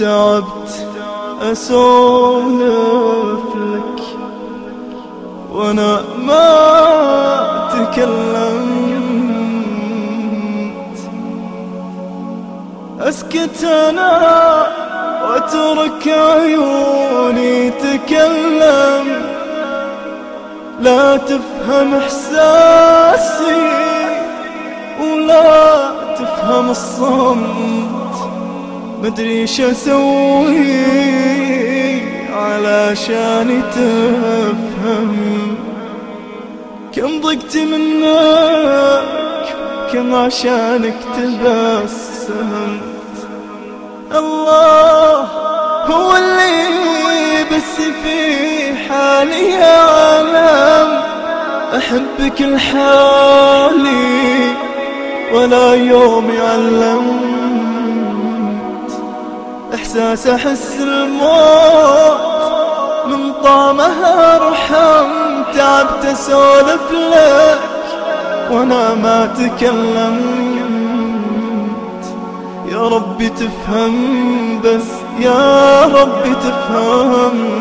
تعبت أسولف لك وأنا ما تكلمت. أسكت أنا وأترك عيوني تكلم. لا تفهم إحساسي ولا تفهم الصمت. مدري شو أسوي علشان تفهم. كم ضقت منك كم عشانك تبسمت الله هو اللي بس في حالي عالم. أحبك لحالي ولا يوم يعلم. إحساس أحس الموت. من طعمها رحم تعبت أسولف لك. وأنا ما تكلمت. يا ربي تفهم بس يا ربي تفهم